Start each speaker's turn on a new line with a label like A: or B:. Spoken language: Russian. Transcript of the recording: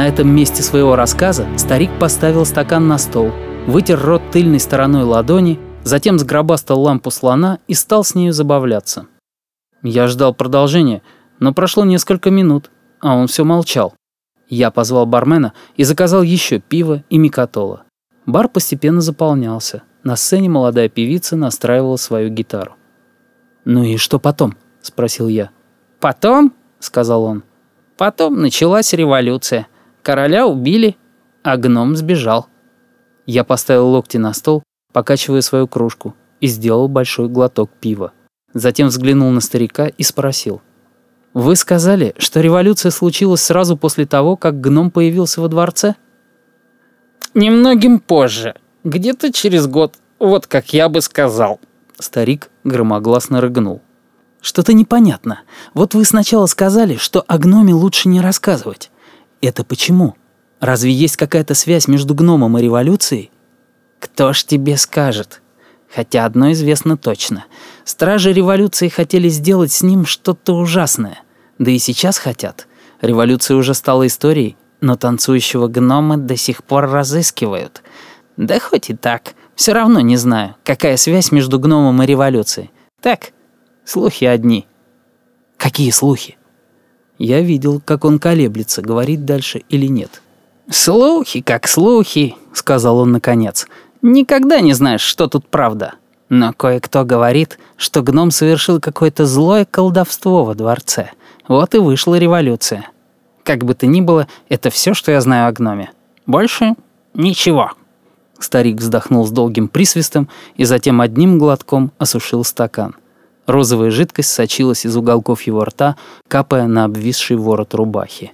A: этом месте своего рассказа старик поставил стакан на стол, вытер рот тыльной стороной ладони, затем сгробастал лампу слона и стал с нею забавляться. Я ждал продолжения, но прошло несколько минут, а он все молчал. Я позвал бармена и заказал еще пиво и микотола. Бар постепенно заполнялся. На сцене молодая певица настраивала свою гитару. «Ну и что потом?» — спросил я.
B: «Потом?» — сказал он. «Потом началась революция. Короля убили, а гном сбежал».
A: Я поставил локти на стол, покачивая свою кружку, и сделал большой глоток пива. Затем взглянул на старика и спросил. «Вы сказали, что революция случилась сразу после того, как гном появился во дворце?»
B: «Немногим позже. Где-то через год. Вот как я бы сказал».
A: Старик громогласно рыгнул. «Что-то непонятно. Вот вы сначала сказали, что о гноме лучше не рассказывать. Это почему? Разве есть какая-то связь между гномом и революцией?»
B: «Кто ж тебе скажет?» Хотя одно известно точно. Стражи революции хотели сделать с ним что-то ужасное. Да и сейчас хотят. Революция уже стала историей, но танцующего гнома до сих пор разыскивают. Да хоть и так. Все равно не знаю, какая связь между гномом и революцией. Так, слухи одни.
A: Какие слухи? Я видел, как он колеблется, говорит дальше или нет.
B: «Слухи как слухи», — сказал он наконец. Никогда не знаешь, что тут правда. Но кое-кто говорит, что гном совершил какое-то злое колдовство во дворце. Вот и вышла революция. Как бы то ни было, это все, что я знаю о гноме. Больше ничего».
A: Старик вздохнул с долгим присвистом и затем одним глотком осушил стакан. Розовая жидкость сочилась из уголков его рта, капая на обвисший ворот рубахи.